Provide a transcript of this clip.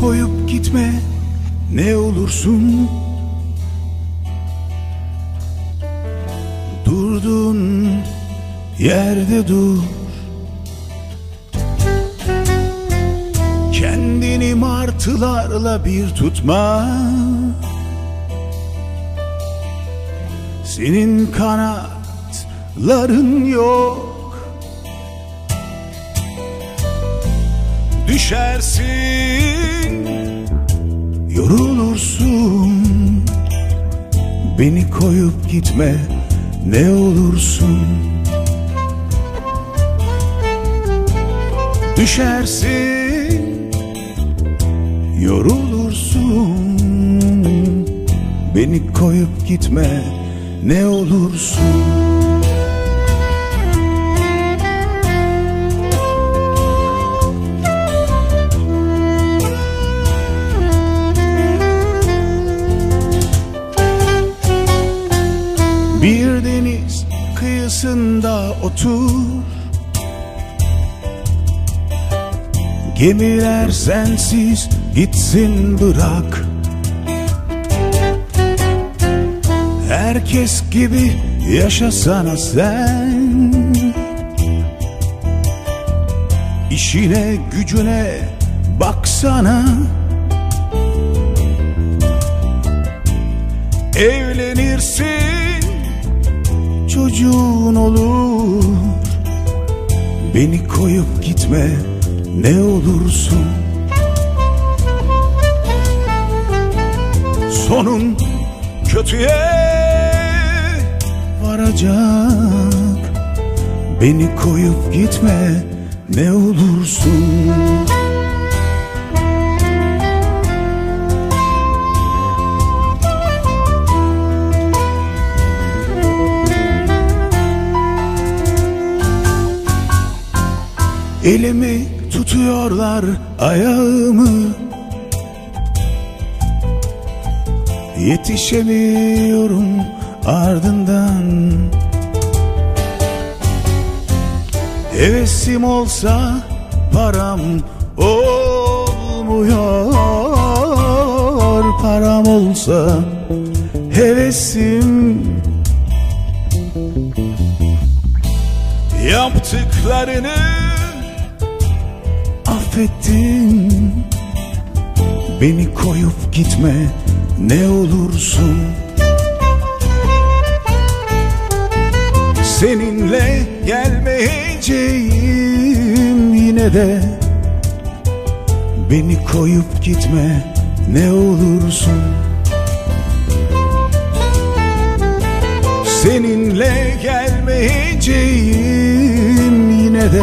koyup gitme ne olursun. Durdun yerde dur. Kendini martılarla bir tutma. Senin kanatların yok. Düşersin Yorulursun. Beni koyup gitme ne olursun. Düşersin Yorulursun. Beni koyup gitme ne olursun deniz kıyısında otur. Gemiler sensiz gitsin bırak. Herkes gibi yaşasana sen. İşine gücüne baksana. Evlenirsin çocuğun olur. Beni koyup gitme ne olursun. Sonun kötüye varacak. Beni koyup gitme ne olursun Elimi tutuyorlar ayağımı. Yetişemiyorum ardından. Hevesim olsa param olmuyor. Param olsa hevesim. Yaptıklarını affettim Beni koyup gitme ne olursun. Seninle gelmeyeceğim yine de. Beni koyup gitme ne olursun. Seninle gelmeyeceğim yine de